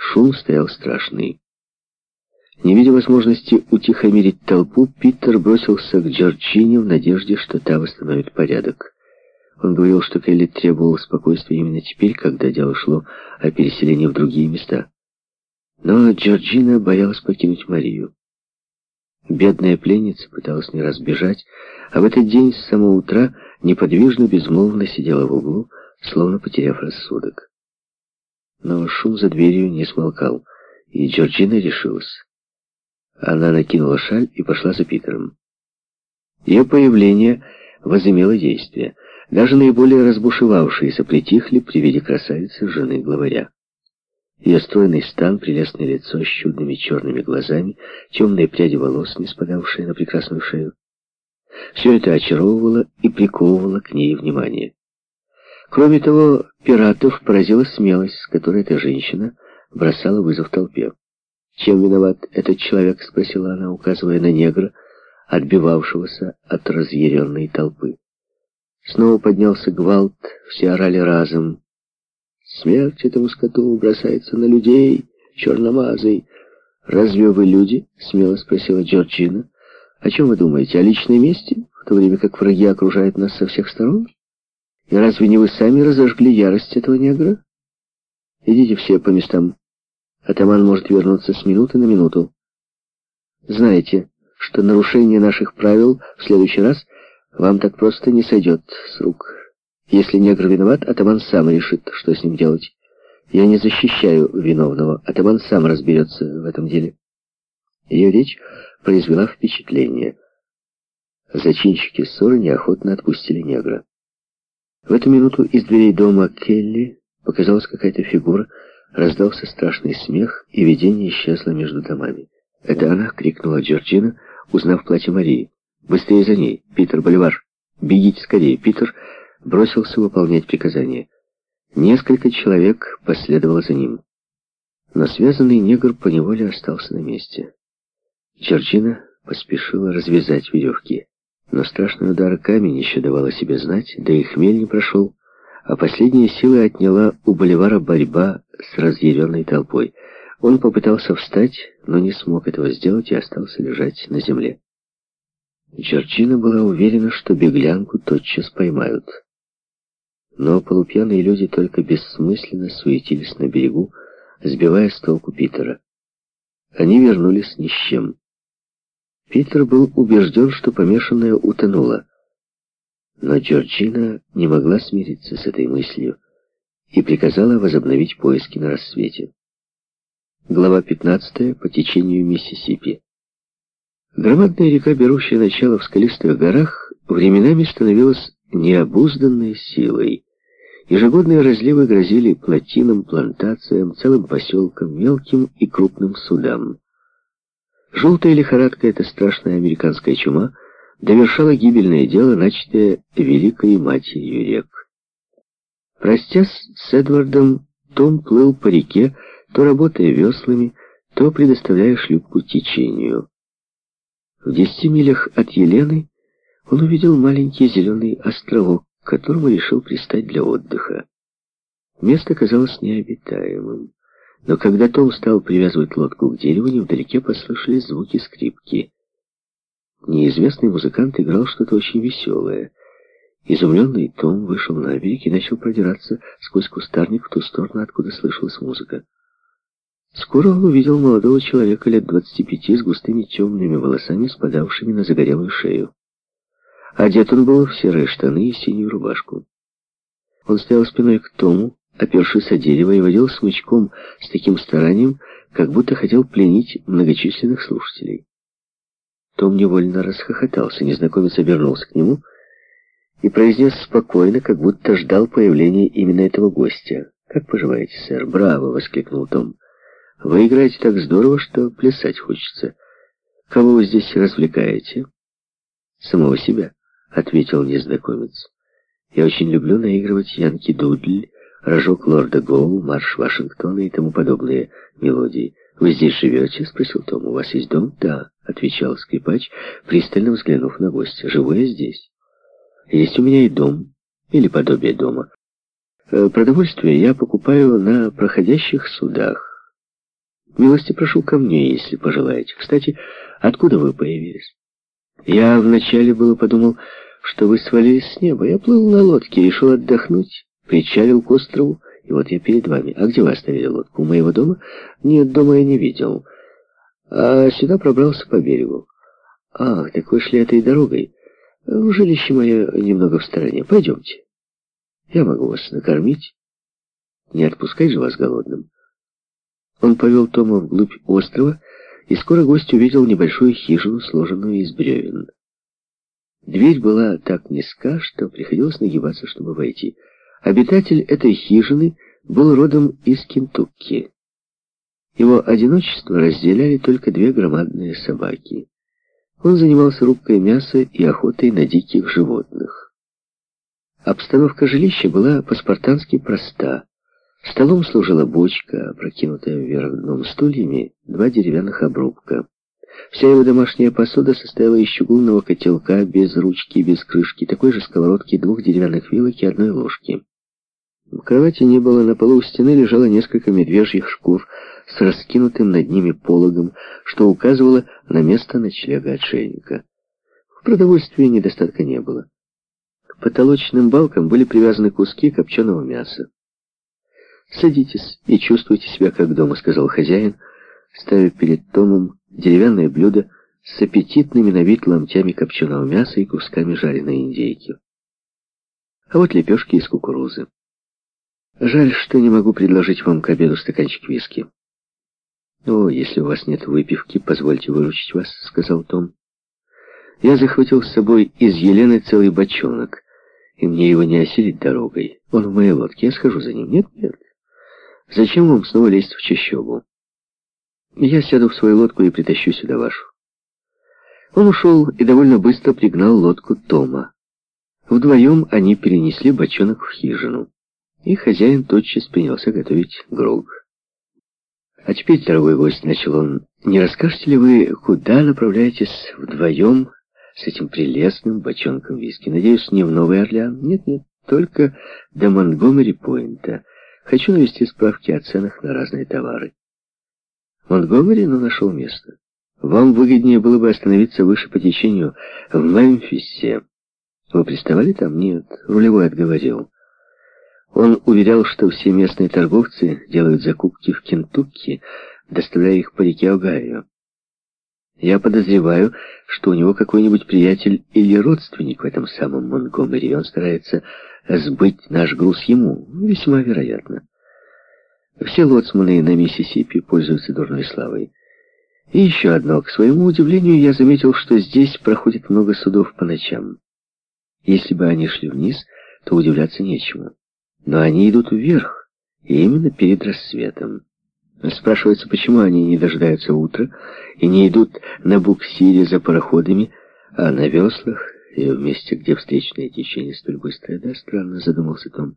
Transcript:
Шум стоял страшный. Не видя возможности утихомирить толпу, Питер бросился к Джорджине в надежде, что та восстановит порядок. Он говорил, что Келли требовал спокойствия именно теперь, когда дело шло о переселении в другие места. Но Джорджина боялась покинуть Марию. Бедная пленница пыталась не разбежать, а в этот день с самого утра неподвижно, безмолвно сидела в углу, словно потеряв рассудок. Но шум за дверью не смолкал, и Джорджина решилась. Она накинула шаль и пошла за Питером. Ее появление возымело действие. Даже наиболее разбушевавшиеся притихли при виде красавицы жены главаря. Ее стройный стан, прелестное лицо с чудными черными глазами, темные пряди волос, не спадавшие на прекрасную шею. Все это очаровывало и приковывало к ней внимание. Кроме того, пиратов поразила смелость, с которой эта женщина бросала вызов толпе. «Чем виноват этот человек?» — спросила она, указывая на негра, отбивавшегося от разъяренной толпы. Снова поднялся гвалт, все орали разом. Смерть этому скоту бросается на людей, черномазый. «Разве вы люди?» — смело спросила Джорджина. «О чем вы думаете? О личной мести, в то время как враги окружают нас со всех сторон? И разве не вы сами разожгли ярость этого негра? Идите все по местам. Атаман может вернуться с минуты на минуту. Знаете, что нарушение наших правил в следующий раз вам так просто не сойдет с рук». Если негр виноват, атаман сам решит, что с ним делать. Я не защищаю виновного, атаман сам разберется в этом деле. Ее речь произвела впечатление. Зачинщики ссоры неохотно отпустили негра. В эту минуту из дверей дома Келли показалась какая-то фигура, раздался страшный смех, и видение исчезло между домами. «Это она!» — крикнула Джорджина, узнав платье Марии. «Быстрее за ней! Питер Боливар! Бегите скорее! Питер!» бросился выполнять приказание. Несколько человек последовало за ним. Но связанный негр поневоле остался на месте. Джорджина поспешила развязать веревки. Но страшный удар камень еще давал о себе знать, да и хмель не прошел, а последние силы отняла у Боливара борьба с разъяренной толпой. Он попытался встать, но не смог этого сделать и остался лежать на земле. Джорджина была уверена, что беглянку тотчас поймают. Но полупьяные люди только бессмысленно суетились на берегу, сбивая с толку Питера. Они вернулись ни с чем. Питер был убежден, что помешанная утонула. Но Джорджина не могла смириться с этой мыслью и приказала возобновить поиски на рассвете. Глава 15 по течению Миссисипи. Громадная река, берущая начало в скалистых горах, временами становилась необузданной силой. Ежегодные разливы грозили плотинам, плантациям, целым поселкам, мелким и крупным судам. Желтая лихорадка, эта страшная американская чума, довершала гибельное дело, начатое великой матерью рек. Простясь с Эдвардом, Том плыл по реке, то работая веслами, то предоставляя шлюпку течению. В десяти милях от Елены он увидел маленький зеленый островок, к которому решил пристать для отдыха. Место казалось необитаемым, но когда Том стал привязывать лодку к дереву, невдалеке послышались звуки скрипки. Неизвестный музыкант играл что-то очень веселое. Изумленный Том вышел на берег и начал продираться сквозь кустарник в ту сторону, откуда слышалась музыка. Скоро он увидел молодого человека лет двадцати пяти с густыми темными волосами, спадавшими на загорелую шею. Одет он был в серые штаны и синюю рубашку. Он стоял спиной к Тому, опершись о дерево, и водил смычком с таким старанием, как будто хотел пленить многочисленных слушателей. Том невольно расхохотался, незнакомец обернулся к нему и произнес спокойно, как будто ждал появления именно этого гостя. «Как поживаете, сэр?» «Браво!» — воскликнул Том. «Вы играете так здорово, что плясать хочется. Кого вы здесь развлекаете?» «Самого себя». — ответил незнакомец. «Я очень люблю наигрывать Янки Дудль, рожок лорда Гоу, марш Вашингтона и тому подобные мелодии. Вы здесь живете?» — спросил Том. «У вас есть дом?» «Да», — отвечал скрипач, пристально взглянув на гостя. «Живу я здесь. Есть у меня и дом, или подобие дома. Э, продовольствие я покупаю на проходящих судах. Милости прошу ко мне, если пожелаете. Кстати, откуда вы появились? Я вначале было подумал, что вы свалились с неба. Я плыл на лодке, решил отдохнуть, причалил к острову, и вот я перед вами. А где вы оставили лодку? У моего дома? Нет, дома я не видел. А сюда пробрался по берегу. Ах, так вы шли этой дорогой. Жилище мое немного в стороне. Пойдемте. Я могу вас накормить. Не отпускай же вас голодным. Он повел Тома вглубь острова, и скоро гость увидел небольшую хижину, сложенную из бревен. Дверь была так низка, что приходилось нагибаться, чтобы войти. Обитатель этой хижины был родом из Кентукки. Его одиночество разделяли только две громадные собаки. Он занимался рубкой мяса и охотой на диких животных. Обстановка жилища была по-спартански проста. Столом служила бочка, опрокинутая вверх дном стульями, два деревянных обрубка. Вся его домашняя посуда состояла из чугунного котелка, без ручки, без крышки, такой же сковородки, двух деревянных вилок и одной ложки. В кровати не было, на полу у стены лежало несколько медвежьих шкур с раскинутым над ними пологом, что указывало на место ночлега отшельника. В продовольствии недостатка не было. К потолочным балкам были привязаны куски копченого мяса. «Садитесь и чувствуйте себя как дома», — сказал хозяин, ставя перед Томом деревянное блюдо с аппетитными на вид ломтями копченого мяса и кусками жареной индейки. А вот лепешки из кукурузы. Жаль, что не могу предложить вам к обеду стаканчик виски. «О, если у вас нет выпивки, позвольте выручить вас», — сказал Том. «Я захватил с собой из Елены целый бочонок, и мне его не осилить дорогой. Он в моей лодке, я схожу за ним. Нет, нет. Зачем вам снова лезть в чащобу? Я сяду в свою лодку и притащу сюда вашу». Он ушел и довольно быстро пригнал лодку Тома. Вдвоем они перенесли бочонок в хижину и хозяин тотчас принялся готовить грог. «А теперь, дорогой гость, — начал он, — не расскажете ли вы, куда направляетесь вдвоем с этим прелестным бочонком виски? Надеюсь, не в Новый Орлеан? Нет-нет, только до Монтгомери-Пойнта. Хочу навести справки о ценах на разные товары». Монтгомери, но нашел место. Вам выгоднее было бы остановиться выше по течению в Мемфисе. Вы приставали там? Нет, рулевой отговорил. Он уверял, что все местные торговцы делают закупки в Кентукки, доставляя их по реке Огайо. Я подозреваю, что у него какой-нибудь приятель или родственник в этом самом Монтгомери, и он старается сбыть наш груз ему. Весьма вероятно. Все лоцманы на Миссисипи пользуются дурной славой. И еще одно. К своему удивлению, я заметил, что здесь проходит много судов по ночам. Если бы они шли вниз, то удивляться нечему. Но они идут вверх, и именно перед рассветом. Спрашивается, почему они не дожидаются утра и не идут на буксире за пароходами, а на веслах и в месте, где встречное течение столь быстрое. Да, странно, задумался Том.